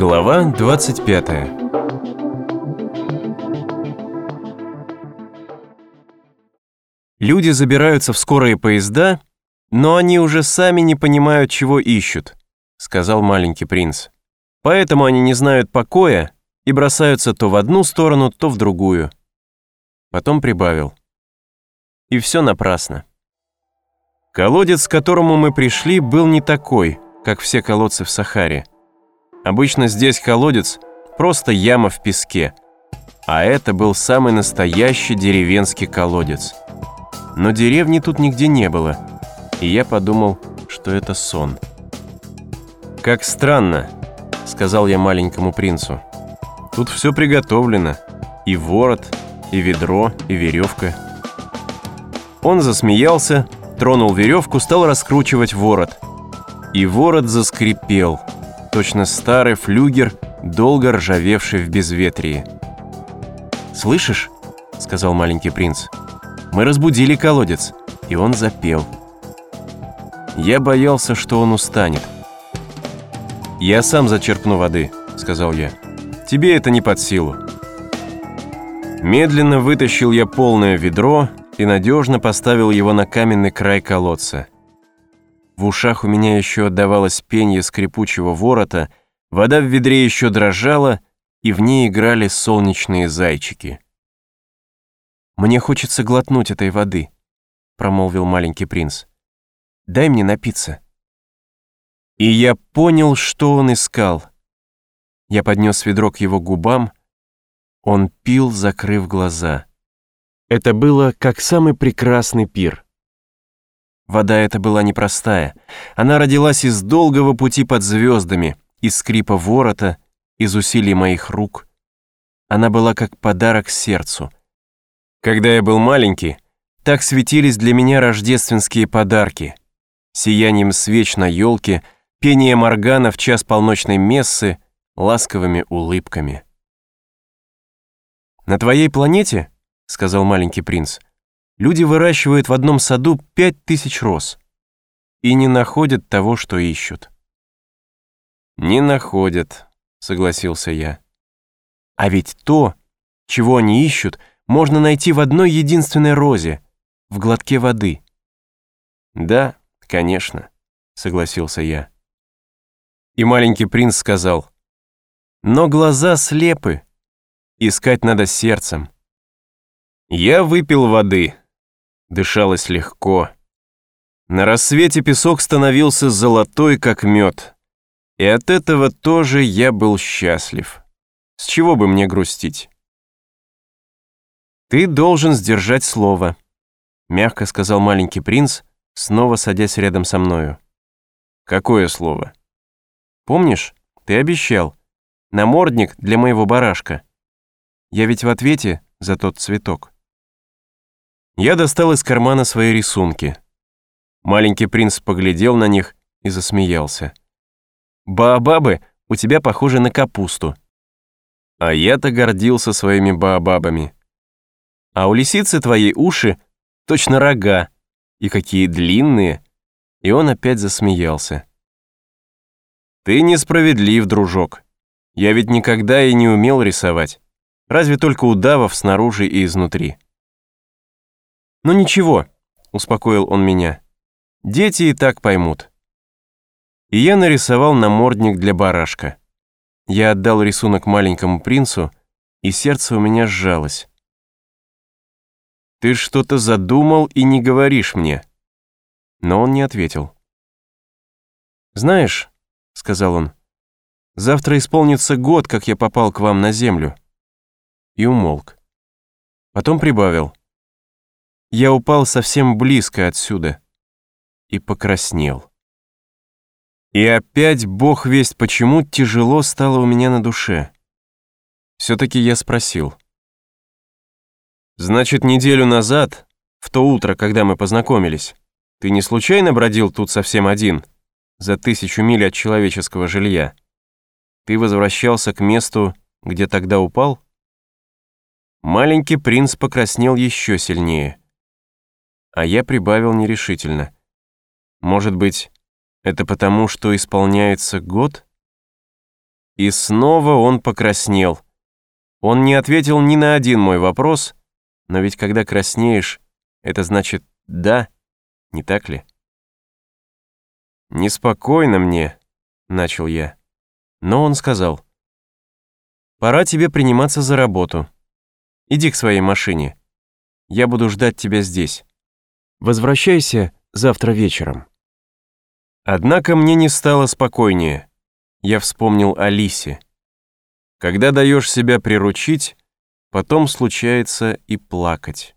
Глава 25 Люди забираются в скорые поезда, но они уже сами не понимают, чего ищут, сказал маленький принц. Поэтому они не знают покоя и бросаются то в одну сторону, то в другую. Потом прибавил. И все напрасно. Колодец, к которому мы пришли, был не такой, как все колодцы в Сахаре. Обычно здесь колодец – просто яма в песке, а это был самый настоящий деревенский колодец. Но деревни тут нигде не было, и я подумал, что это сон. «Как странно», – сказал я маленькому принцу. «Тут все приготовлено, и ворот, и ведро, и веревка». Он засмеялся, тронул веревку, стал раскручивать ворот. И ворот заскрипел, точно старый флюгер, долго ржавевший в безветрии. «Слышишь?» — сказал маленький принц. «Мы разбудили колодец, и он запел». Я боялся, что он устанет. «Я сам зачерпну воды», — сказал я. «Тебе это не под силу». Медленно вытащил я полное ведро и надежно поставил его на каменный край колодца. В ушах у меня еще отдавалось пенье скрипучего ворота, вода в ведре еще дрожала, и в ней играли солнечные зайчики. «Мне хочется глотнуть этой воды», — промолвил маленький принц. «Дай мне напиться». И я понял, что он искал. Я поднес ведро к его губам. Он пил, закрыв глаза. Это было как самый прекрасный пир. Вода эта была непростая. Она родилась из долгого пути под звездами, из скрипа ворота, из усилий моих рук. Она была как подарок сердцу. Когда я был маленький, так светились для меня рождественские подарки. Сиянием свеч на елке, пение моргана в час полночной мессы, ласковыми улыбками. На твоей планете — сказал маленький принц. «Люди выращивают в одном саду пять тысяч роз и не находят того, что ищут». «Не находят», — согласился я. «А ведь то, чего они ищут, можно найти в одной единственной розе, в глотке воды». «Да, конечно», — согласился я. И маленький принц сказал, «Но глаза слепы, искать надо сердцем». Я выпил воды. Дышалось легко. На рассвете песок становился золотой, как мед. И от этого тоже я был счастлив. С чего бы мне грустить? «Ты должен сдержать слово», — мягко сказал маленький принц, снова садясь рядом со мною. «Какое слово?» «Помнишь, ты обещал. Намордник для моего барашка. Я ведь в ответе за тот цветок». Я достал из кармана свои рисунки. Маленький принц поглядел на них и засмеялся. «Баобабы у тебя похожи на капусту». А я-то гордился своими баобабами. А у лисицы твои уши точно рога, и какие длинные. И он опять засмеялся. Ты несправедлив, дружок. Я ведь никогда и не умел рисовать. Разве только удавов снаружи и изнутри. «Ну ничего», — успокоил он меня. «Дети и так поймут». И я нарисовал намордник для барашка. Я отдал рисунок маленькому принцу, и сердце у меня сжалось. «Ты что-то задумал и не говоришь мне». Но он не ответил. «Знаешь», — сказал он, — «завтра исполнится год, как я попал к вам на землю». И умолк. Потом прибавил. Я упал совсем близко отсюда и покраснел. И опять, бог весть почему, тяжело стало у меня на душе. Все-таки я спросил. «Значит, неделю назад, в то утро, когда мы познакомились, ты не случайно бродил тут совсем один, за тысячу миль от человеческого жилья? Ты возвращался к месту, где тогда упал?» Маленький принц покраснел еще сильнее а я прибавил нерешительно. Может быть, это потому, что исполняется год? И снова он покраснел. Он не ответил ни на один мой вопрос, но ведь когда краснеешь, это значит «да», не так ли? «Неспокойно мне», — начал я. Но он сказал, «Пора тебе приниматься за работу. Иди к своей машине. Я буду ждать тебя здесь. Возвращайся завтра вечером». Однако мне не стало спокойнее. Я вспомнил о Лисе. Когда даешь себя приручить, потом случается и плакать.